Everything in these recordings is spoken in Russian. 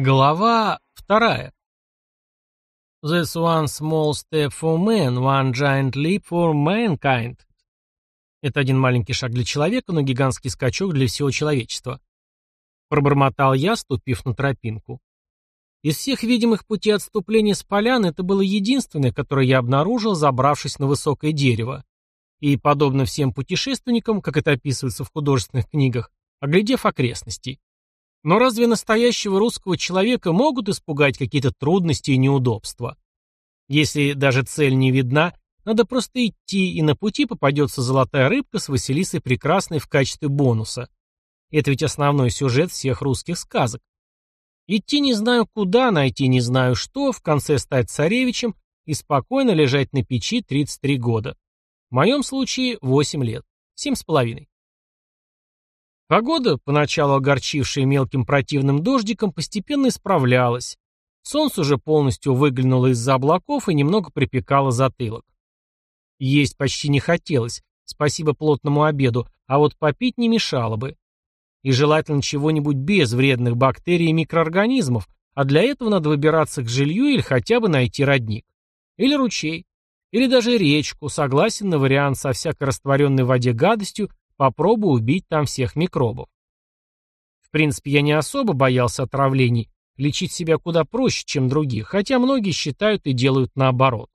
Глава вторая. That's one small step for man, one giant leap for mankind. Это один маленький шаг для человека, но гигантский скачок для всего человечества. Пробормотал я, ступив на тропинку. Из всех видимых путей отступления с поляны это было единственное, которое я обнаружил, забравшись на высокое дерево. И, подобно всем путешественникам, как это описывается в художественных книгах, оглядев окрестности. Но разве настоящего русского человека могут испугать какие-то трудности и неудобства? Если даже цель не видна, надо просто идти, и на пути попадется золотая рыбка с Василисой Прекрасной в качестве бонуса. Это ведь основной сюжет всех русских сказок. Идти не знаю куда, найти не знаю что, в конце стать царевичем и спокойно лежать на печи 33 года. В моем случае 8 лет, 7 с половиной. Погода, поначалу огорчившая мелким противным дождиком, постепенно исправлялась. Солнце уже полностью выглянуло из-за облаков и немного припекало затылок. Есть почти не хотелось, спасибо плотному обеду, а вот попить не мешало бы. И желательно чего-нибудь без вредных бактерий и микроорганизмов, а для этого надо выбираться к жилью или хотя бы найти родник. Или ручей. Или даже речку, согласен на вариант со всякой растворенной в воде гадостью Попробую убить там всех микробов. В принципе, я не особо боялся отравлений, лечить себя куда проще, чем других, хотя многие считают и делают наоборот.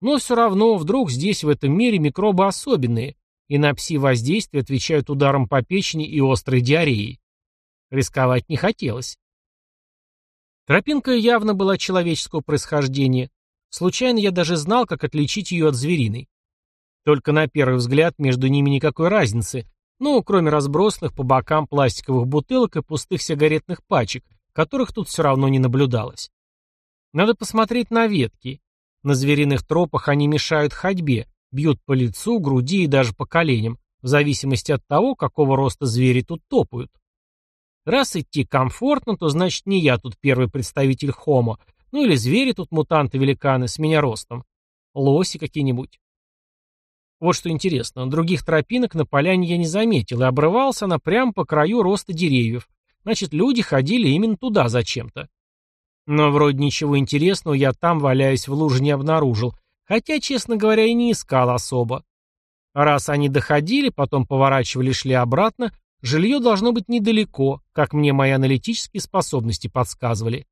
Но все равно, вдруг здесь, в этом мире, микробы особенные, и на пси-воздействие отвечают ударом по печени и острой диареей. Рисковать не хотелось. Тропинка явно была человеческого происхождения. Случайно я даже знал, как отличить ее от звериной. Только на первый взгляд между ними никакой разницы, ну, кроме разбросанных по бокам пластиковых бутылок и пустых сигаретных пачек, которых тут все равно не наблюдалось. Надо посмотреть на ветки. На звериных тропах они мешают ходьбе, бьют по лицу, груди и даже по коленям, в зависимости от того, какого роста звери тут топают. Раз идти комфортно, то значит не я тут первый представитель хомо, ну или звери тут мутанты-великаны с меня ростом. Лоси какие-нибудь. Вот что интересно, других тропинок на поляне я не заметил, и обрывался она прямо по краю роста деревьев. Значит, люди ходили именно туда зачем-то. Но вроде ничего интересного я там, валяясь в луже, не обнаружил, хотя, честно говоря, и не искал особо. Раз они доходили, потом поворачивали шли обратно, жилье должно быть недалеко, как мне мои аналитические способности подсказывали.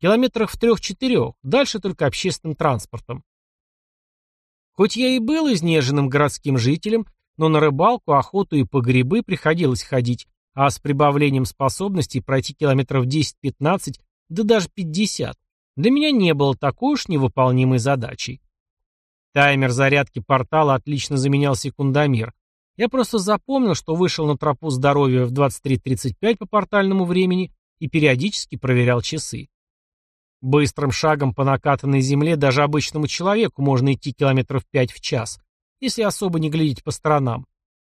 Километрах в трех-четырех, дальше только общественным транспортом. Хоть я и был изнеженным городским жителем, но на рыбалку, охоту и по грибы приходилось ходить, а с прибавлением способностей пройти километров 10-15, да даже 50, для меня не было такой уж невыполнимой задачей. Таймер зарядки портала отлично заменял секундомер. Я просто запомнил, что вышел на тропу здоровья в 23.35 по портальному времени и периодически проверял часы. Быстрым шагом по накатанной земле даже обычному человеку можно идти километров пять в час, если особо не глядеть по сторонам.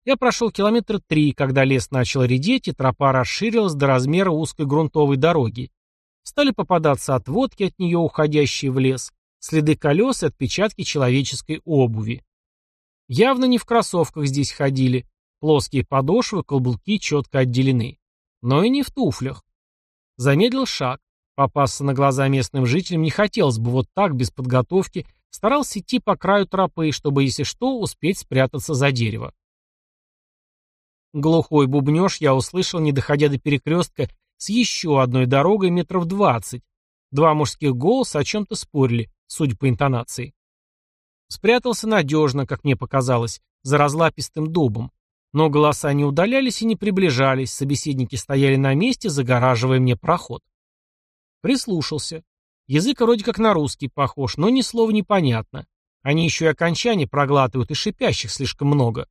Я прошел километра три, когда лес начал редеть, и тропа расширилась до размера узкой грунтовой дороги. Стали попадаться отводки от нее, уходящие в лес, следы колес и отпечатки человеческой обуви. Явно не в кроссовках здесь ходили, плоские подошвы, каблуки четко отделены. Но и не в туфлях. Замедлил шаг. Попасться на глаза местным жителям не хотелось бы вот так, без подготовки, старался идти по краю тропы, чтобы, если что, успеть спрятаться за дерево. Глухой бубнеж я услышал, не доходя до перекрестка, с еще одной дорогой метров двадцать. Два мужских голоса о чем-то спорили, судя по интонации. Спрятался надежно, как мне показалось, за разлапистым дубом. Но голоса не удалялись и не приближались, собеседники стояли на месте, загораживая мне проход. Прислушался. Язык вроде как на русский похож, но ни слова не понятно. Они еще и окончания проглатывают, и шипящих слишком много.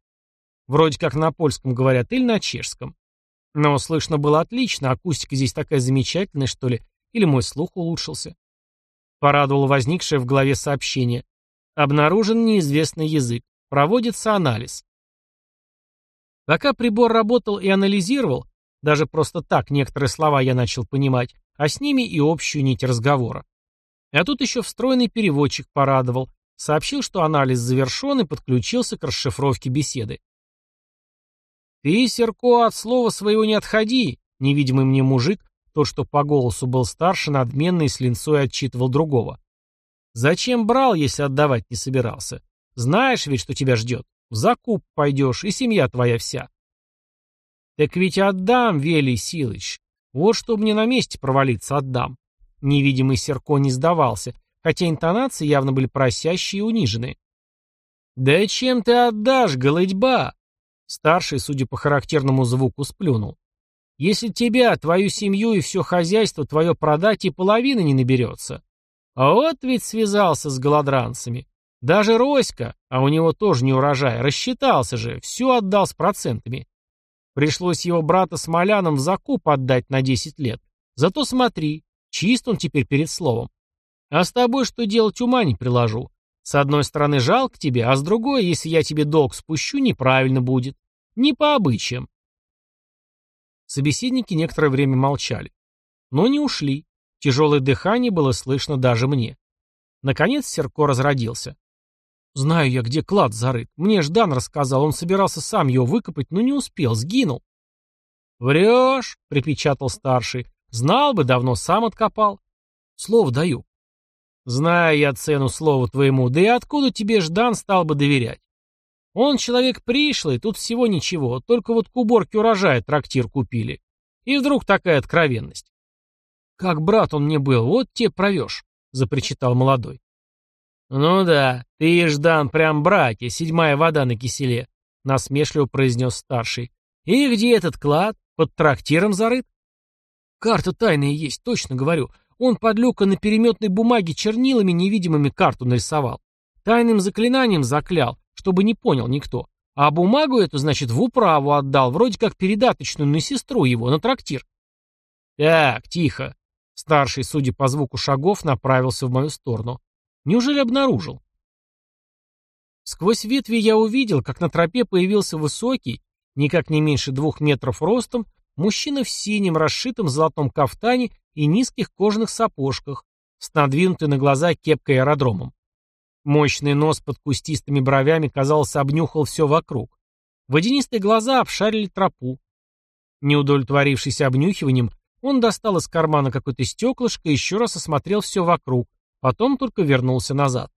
Вроде как на польском говорят или на чешском. Но слышно было отлично, акустика здесь такая замечательная, что ли, или мой слух улучшился. Порадовало возникшее в голове сообщение. Обнаружен неизвестный язык. Проводится анализ. Пока прибор работал и анализировал, даже просто так некоторые слова я начал понимать, а с ними и общую нить разговора. А тут еще встроенный переводчик порадовал, сообщил, что анализ завершен и подключился к расшифровке беседы. «Ты, Серко, от слова своего не отходи», невидимый мне мужик, Тот, что по голосу был старше, надменный и с линцой отчитывал другого. «Зачем брал, если отдавать не собирался? Знаешь ведь, что тебя ждет. В закуп пойдешь, и семья твоя вся». «Так ведь отдам, Велий Силыч. Вот чтобы мне на месте провалиться, отдам». Невидимый Серко не сдавался, хотя интонации явно были просящие и униженные. «Да чем ты отдашь, голодьба?» Старший, судя по характерному звуку, сплюнул. «Если тебя, твою семью и все хозяйство твое продать, и половины не наберется. А вот ведь связался с голодранцами. Даже Роська, а у него тоже не урожай, рассчитался же, все отдал с процентами. Пришлось его брата Смоляном в закуп отдать на 10 лет. Зато смотри, чист он теперь перед словом. А с тобой что делать ума не приложу. С одной стороны жалко тебе, а с другой, если я тебе долг спущу, неправильно будет. Не по обычаям. Собеседники некоторое время молчали. Но не ушли. Тяжелое дыхание было слышно даже мне. Наконец Серко разродился. «Знаю я, где клад зарыт. Мне Ждан рассказал, он собирался сам его выкопать, но не успел, сгинул». «Врешь», — припечатал старший. «Знал бы, давно сам откопал». «Слово даю. Знаю я цену слову твоему, да и откуда тебе Ждан стал бы доверять? Он человек пришлый, тут всего ничего, только вот к уборке урожая трактир купили. И вдруг такая откровенность. Как брат он мне был, вот те провешь, запричитал молодой. Ну да, ты Ждан прям братья, седьмая вода на киселе, насмешливо произнес старший. И где этот клад? Под трактиром зарыт? Карта тайная есть, точно говорю. Он под люка на переметной бумаге чернилами невидимыми карту нарисовал. Тайным заклинанием заклял, чтобы не понял никто. А бумагу эту, значит, в управу отдал, вроде как передаточную на сестру его, на трактир. Так, тихо. Старший, судя по звуку шагов, направился в мою сторону. Неужели обнаружил? Сквозь ветви я увидел, как на тропе появился высокий, никак не меньше двух метров ростом, мужчина в синем, расшитом золотом кафтане и низких кожаных сапожках, с надвинутой на глаза кепкой аэродромом. Мощный нос под кустистыми бровями, казалось, обнюхал все вокруг. Водянистые глаза обшарили тропу. Не удовлетворившись обнюхиванием, он достал из кармана какое-то стеклышко и еще раз осмотрел все вокруг, потом только вернулся назад.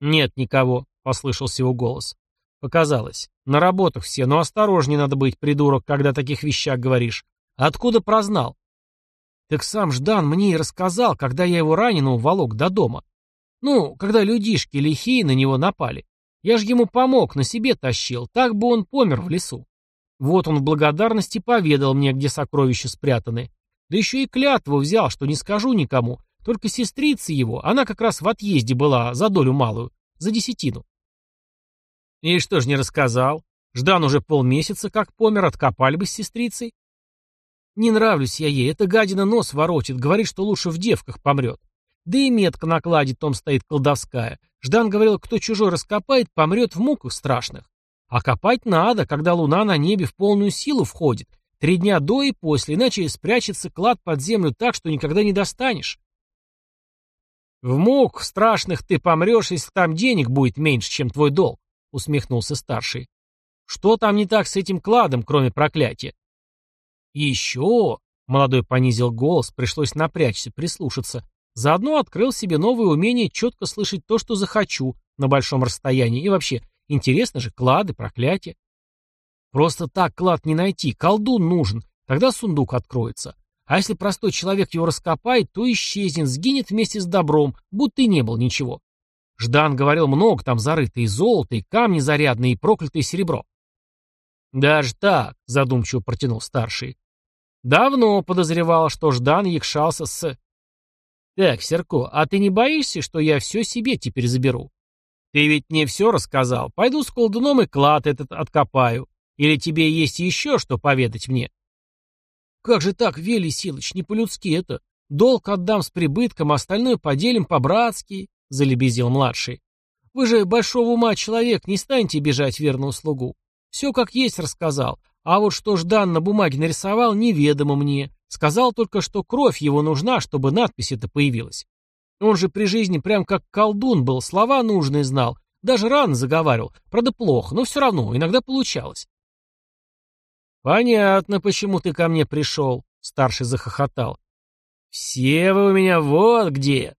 «Нет никого», — послышался его голос. Показалось. На работах все, но осторожнее надо быть, придурок, когда о таких вещах говоришь. Откуда прознал? Так сам Ждан мне и рассказал, когда я его раненого волок до дома. Ну, когда людишки лихие на него напали. Я же ему помог, на себе тащил, так бы он помер в лесу. Вот он в благодарности поведал мне, где сокровища спрятаны. Да еще и клятву взял, что не скажу никому, только сестрица его, она как раз в отъезде была, за долю малую, за десятину. И что ж не рассказал? Ждан уже полмесяца как помер, откопали бы с сестрицей. Не нравлюсь я ей, эта гадина нос воротит, говорит, что лучше в девках помрет. Да и метка на кладе том стоит колдовская. Ждан говорил, кто чужой раскопает, помрет в муках страшных. А копать надо, когда луна на небе в полную силу входит. Три дня до и после, иначе спрячется клад под землю так, что никогда не достанешь. В мук страшных ты помрешь, если там денег будет меньше, чем твой долг, усмехнулся старший. Что там не так с этим кладом, кроме проклятия? «Еще!» — молодой понизил голос, пришлось напрячься, прислушаться. Заодно открыл себе новое умение четко слышать то, что захочу, на большом расстоянии. И вообще, интересно же, клады, проклятия. Просто так клад не найти, колдун нужен, тогда сундук откроется. А если простой человек его раскопает, то исчезнет, сгинет вместе с добром, будто и не было ничего. Ждан говорил, много там зарыто и золото, и камни зарядные, и проклятое серебро. «Даже так», — задумчиво протянул старший. Давно подозревал, что Ждан якшался с... Так, Серко, а ты не боишься, что я все себе теперь заберу? Ты ведь мне все рассказал. Пойду с колдуном и клад этот откопаю. Или тебе есть еще что поведать мне? Как же так, Вели Силыч, не по-людски это. Долг отдам с прибытком, а остальное поделим по-братски, — залебезил младший. Вы же большого ума человек, не станьте бежать верную слугу. Все как есть рассказал, а вот что Ждан на бумаге нарисовал, неведомо мне. Сказал только, что кровь его нужна, чтобы надпись эта появилась. Он же при жизни прям как колдун был, слова нужные знал. Даже рано заговаривал. Правда, плохо, но все равно, иногда получалось. «Понятно, почему ты ко мне пришел», — Старший захохотал. «Все вы у меня вот где!»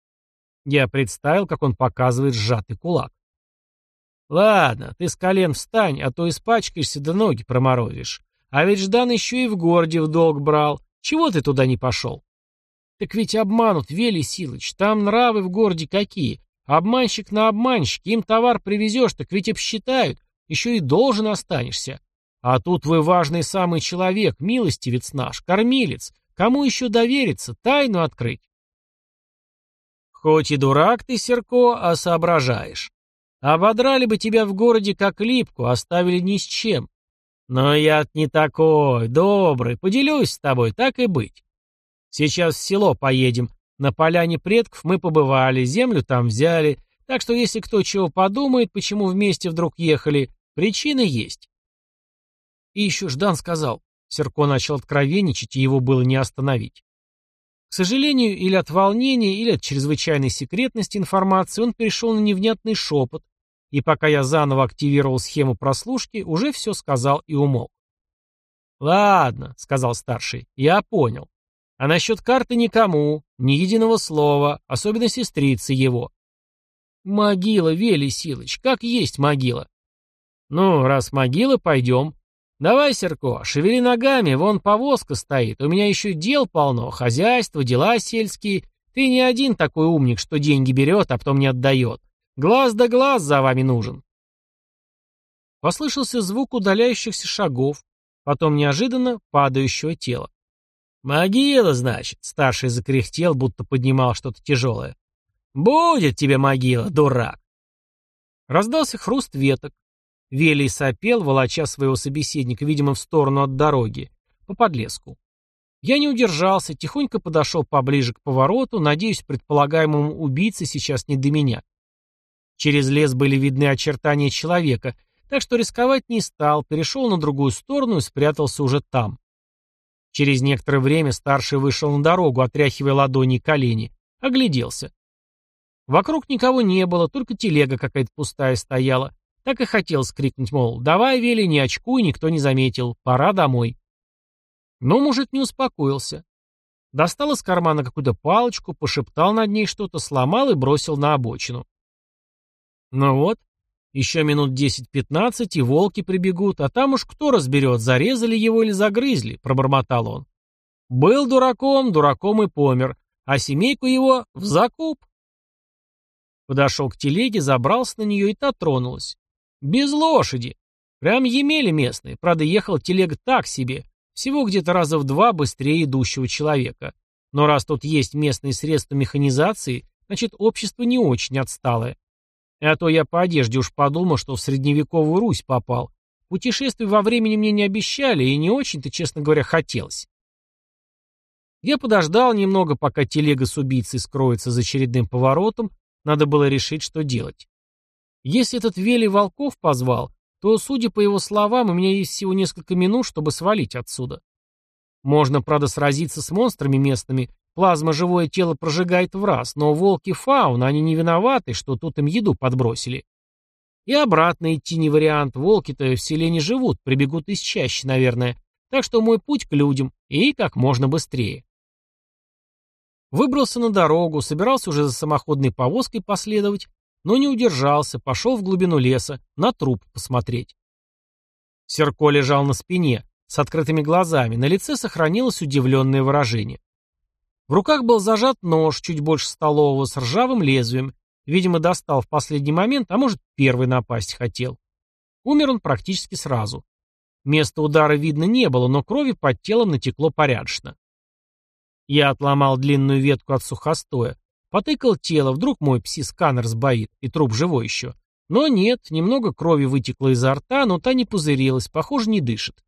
Я представил, как он показывает сжатый кулак. «Ладно, ты с колен встань, а то испачкаешься да ноги проморозишь. А ведь Ждан еще и в городе в долг брал. Чего ты туда не пошел?» «Так ведь обманут, Вели Силыч, там нравы в городе какие. Обманщик на обманщик, им товар привезешь, так ведь обсчитают, еще и должен останешься. А тут вы важный самый человек, милостивец наш, кормилец. Кому еще довериться, тайну открыть?» «Хоть и дурак ты, Серко, а соображаешь. Ободрали бы тебя в городе как липку, оставили ни с чем. Но я не такой, добрый, поделюсь с тобой, так и быть. Сейчас в село поедем. На поляне предков мы побывали, землю там взяли, так что если кто чего подумает, почему вместе вдруг ехали, причины есть. И еще Ждан сказал, Серко начал откровенничать, и его было не остановить. К сожалению, или от волнения, или от чрезвычайной секретности информации он перешел на невнятный шепот, и пока я заново активировал схему прослушки, уже все сказал и умолк. «Ладно», — сказал старший, — «я понял. А насчет карты никому, ни единого слова, особенно сестрицы его». «Могила, Вели Силыч, как есть могила». «Ну, раз могила, пойдем. Давай, Серко, шевели ногами, вон повозка стоит, у меня еще дел полно, хозяйство, дела сельские. Ты не один такой умник, что деньги берет, а потом не отдает. Глаз да глаз за вами нужен. Послышался звук удаляющихся шагов, потом неожиданно падающего тела. «Могила, значит», — старший закряхтел, будто поднимал что-то тяжелое. «Будет тебе могила, дурак!» Раздался хруст веток. Велий сопел, волоча своего собеседника, видимо, в сторону от дороги, по подлеску. Я не удержался, тихонько подошел поближе к повороту, надеюсь, предполагаемому убийце сейчас не до меня. Через лес были видны очертания человека, так что рисковать не стал, перешел на другую сторону и спрятался уже там. Через некоторое время старший вышел на дорогу, отряхивая ладони и колени, огляделся. Вокруг никого не было, только телега какая-то пустая стояла. Так и хотел скрикнуть, мол, давай, Вели, не очкуй, никто не заметил, пора домой. Но мужик не успокоился. Достал из кармана какую-то палочку, пошептал над ней что-то, сломал и бросил на обочину. Ну вот, еще минут 10-15, и волки прибегут, а там уж кто разберет, зарезали его или загрызли, пробормотал он. Был дураком, дураком и помер, а семейку его в закуп. Подошел к телеге, забрался на нее, и та тронулась. Без лошади. Прям емели местные. Правда, ехал телега так себе. Всего где-то раза в два быстрее идущего человека. Но раз тут есть местные средства механизации, значит, общество не очень отсталое. А то я по одежде уж подумал, что в средневековую Русь попал. Путешествий во времени мне не обещали, и не очень-то, честно говоря, хотелось. Я подождал немного, пока телега с убийцей скроется за очередным поворотом, надо было решить, что делать. Если этот Вели Волков позвал, то, судя по его словам, у меня есть всего несколько минут, чтобы свалить отсюда. Можно, правда, сразиться с монстрами местными, Плазма живое тело прожигает в раз, но волки фауна, они не виноваты, что тут им еду подбросили. И обратно идти не вариант, волки-то в селе не живут, прибегут из чаще, наверное. Так что мой путь к людям, и как можно быстрее. Выбрался на дорогу, собирался уже за самоходной повозкой последовать, но не удержался, пошел в глубину леса, на труп посмотреть. Серко лежал на спине, с открытыми глазами, на лице сохранилось удивленное выражение. В руках был зажат нож, чуть больше столового, с ржавым лезвием. Видимо, достал в последний момент, а может, первый напасть хотел. Умер он практически сразу. Места удара видно не было, но крови под телом натекло порядочно. Я отломал длинную ветку от сухостоя, потыкал тело, вдруг мой пси-сканер сбоит, и труп живой еще. Но нет, немного крови вытекло изо рта, но та не пузырилась, похоже, не дышит.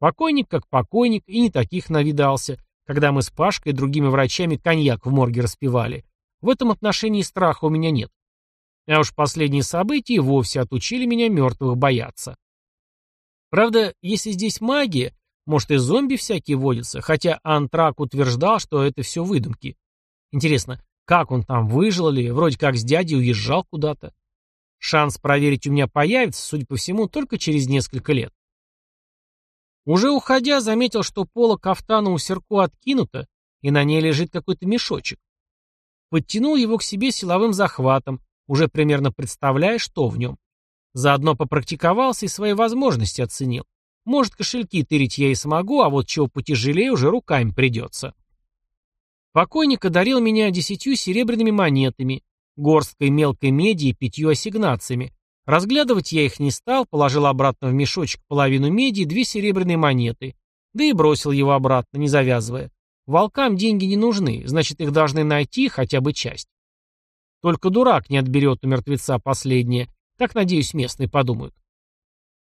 Покойник как покойник, и не таких навидался, когда мы с Пашкой и другими врачами коньяк в морге распивали. В этом отношении страха у меня нет. А уж последние события вовсе отучили меня мертвых бояться. Правда, если здесь магия, может и зомби всякие водятся, хотя Антрак утверждал, что это все выдумки. Интересно, как он там выжил или вроде как с дядей уезжал куда-то? Шанс проверить у меня появится, судя по всему, только через несколько лет. Уже уходя, заметил, что поло кафтана у Серко откинуто, и на ней лежит какой-то мешочек. Подтянул его к себе силовым захватом, уже примерно представляя, что в нем. Заодно попрактиковался и свои возможности оценил. Может, кошельки тырить я и смогу, а вот чего потяжелее уже руками придется. Покойник одарил меня десятью серебряными монетами, горсткой мелкой меди и пятью ассигнациями. Разглядывать я их не стал, положил обратно в мешочек половину меди и две серебряные монеты, да и бросил его обратно, не завязывая. Волкам деньги не нужны, значит, их должны найти хотя бы часть. Только дурак не отберет у мертвеца последнее, так, надеюсь, местные подумают.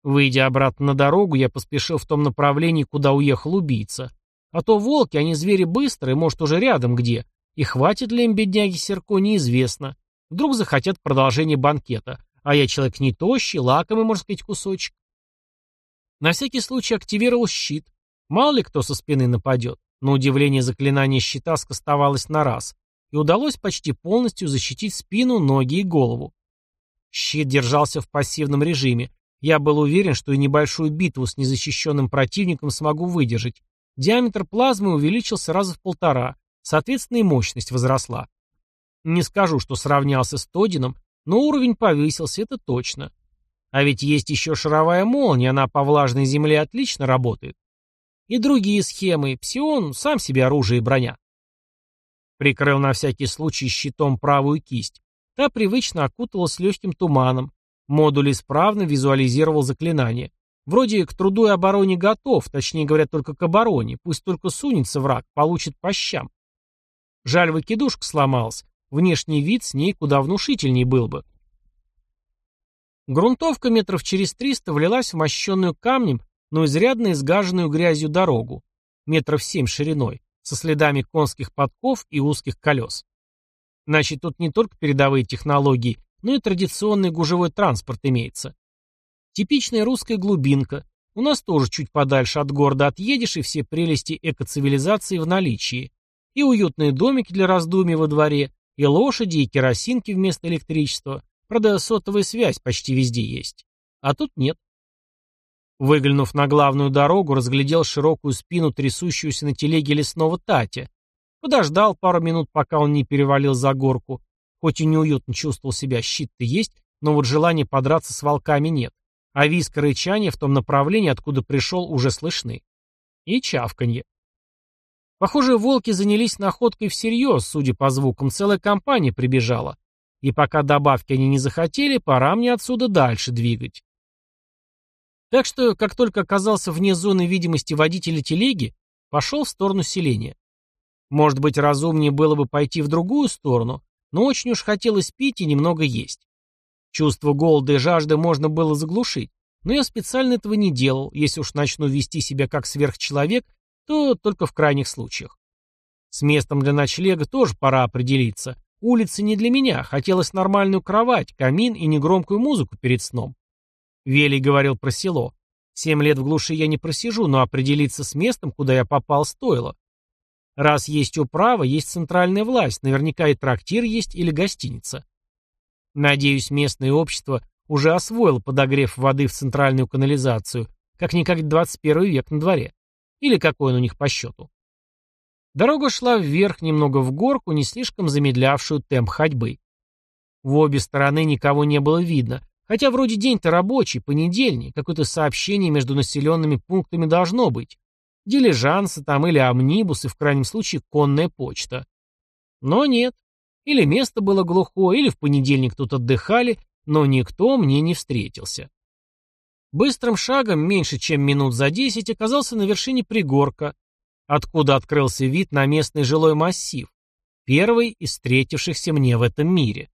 Выйдя обратно на дорогу, я поспешил в том направлении, куда уехал убийца. А то волки, они звери быстрые, может, уже рядом где. И хватит ли им, бедняги Серко, неизвестно. Вдруг захотят продолжение банкета. А я человек не тощий, лакомый, можно сказать, кусочек. На всякий случай активировал щит. Мало ли кто со спины нападет. На удивление заклинание щита скостовалось на раз. И удалось почти полностью защитить спину, ноги и голову. Щит держался в пассивном режиме, я был уверен, что и небольшую битву с незащищенным противником смогу выдержать. Диаметр плазмы увеличился раза в полтора, соответственно и мощность возросла. Не скажу, что сравнялся с Тодином, но уровень повысился, это точно. А ведь есть еще шаровая молния, она по влажной земле отлично работает. И другие схемы, псион, сам себе оружие и броня. Прикрыл на всякий случай щитом правую кисть. Та привычно окуталась легким туманом, Модуль исправно визуализировал заклинание. Вроде к труду и обороне готов, точнее говоря, только к обороне. Пусть только сунется враг, получит по щам. Жаль, выкидушка сломалась. Внешний вид с ней куда внушительней был бы. Грунтовка метров через триста влилась в мощенную камнем, но изрядно изгаженную грязью дорогу, метров семь шириной, со следами конских подков и узких колес. Значит, тут не только передовые технологии, но и традиционный гужевой транспорт имеется. Типичная русская глубинка. У нас тоже чуть подальше от города отъедешь, и все прелести экоцивилизации в наличии. И уютные домики для раздумий во дворе, и лошади, и керосинки вместо электричества. Правда, сотовая связь почти везде есть. А тут нет. Выглянув на главную дорогу, разглядел широкую спину трясущуюся на телеге лесного Татя. Подождал пару минут, пока он не перевалил за горку, Хоть и неуютно чувствовал себя, щит-то есть, но вот желания подраться с волками нет. А виск и рычание в том направлении, откуда пришел, уже слышны. И чавканье. Похоже, волки занялись находкой всерьез, судя по звукам, целая компания прибежала. И пока добавки они не захотели, пора мне отсюда дальше двигать. Так что, как только оказался вне зоны видимости водителя телеги, пошел в сторону селения. Может быть, разумнее было бы пойти в другую сторону, но очень уж хотелось пить и немного есть. Чувство голода и жажды можно было заглушить, но я специально этого не делал, если уж начну вести себя как сверхчеловек, то только в крайних случаях. С местом для ночлега тоже пора определиться. Улицы не для меня, хотелось нормальную кровать, камин и негромкую музыку перед сном. Велий говорил про село. Семь лет в глуши я не просижу, но определиться с местом, куда я попал, стоило. Раз есть управа, есть центральная власть, наверняка и трактир есть или гостиница. Надеюсь, местное общество уже освоило подогрев воды в центральную канализацию, как-никак 21 век на дворе. Или какой он у них по счету. Дорога шла вверх, немного в горку, не слишком замедлявшую темп ходьбы. В обе стороны никого не было видно, хотя вроде день-то рабочий, понедельник, какое-то сообщение между населенными пунктами должно быть. Дилижансы там или амнибусы, в крайнем случае конная почта. Но нет. Или место было глухое, или в понедельник тут отдыхали, но никто мне не встретился. Быстрым шагом, меньше чем минут за десять, оказался на вершине пригорка, откуда открылся вид на местный жилой массив, первый из встретившихся мне в этом мире.